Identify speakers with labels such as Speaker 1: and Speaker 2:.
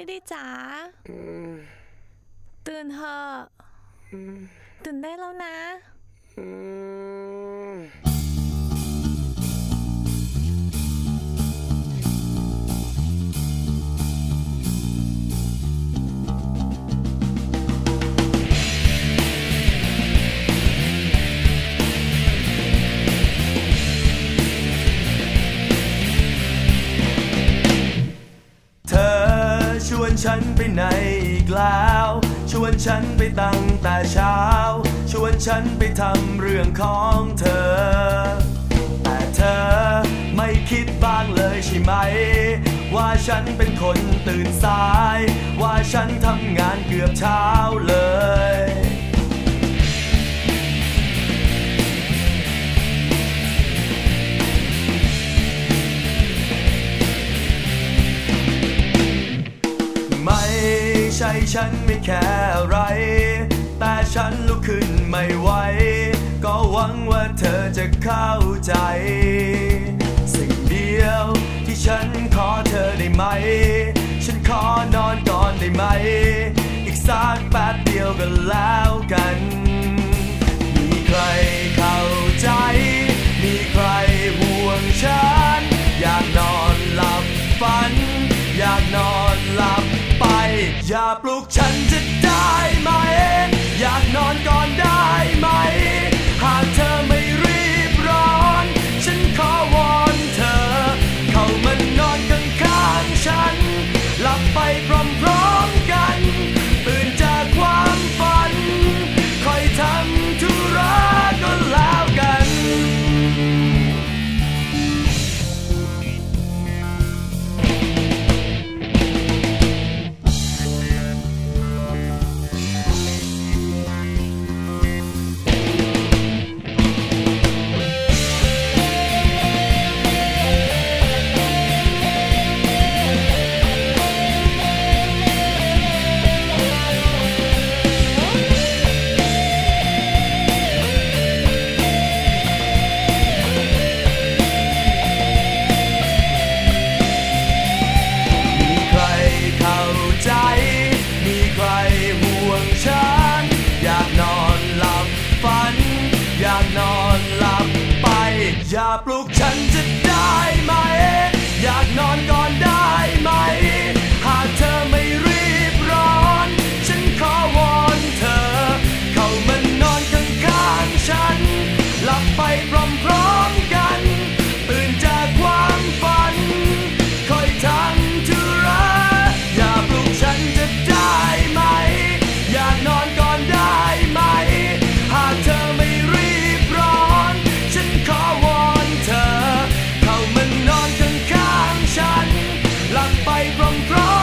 Speaker 1: พี่ดีจ๋าตื่นเถอะตื่นได้แล้วนะ
Speaker 2: เธ ฉันไปไหนอีกแล้ว ชวนฉันไปตั้งแต่เช้า ชวนฉันไปทำเรื่องของเธอ แต่เธอไม่คิดบ้างเลยใช่ไหม ว่าฉันเป็นคนตื่นสาย ว่าฉันทำงานเกือบเช้าเลย ฉันไม่แค่อะไร แต่ฉันลุกขึ้นไม่ไหว ก็หวังว่าเธอจะเข้าใจ สิ่งเดียวที่ฉันขอเธอได้ไหม ฉันขอนอนก่อนได้ไหม อีกสักแป๊บเดียวก็แล้วกัน I'll block chanted from throne.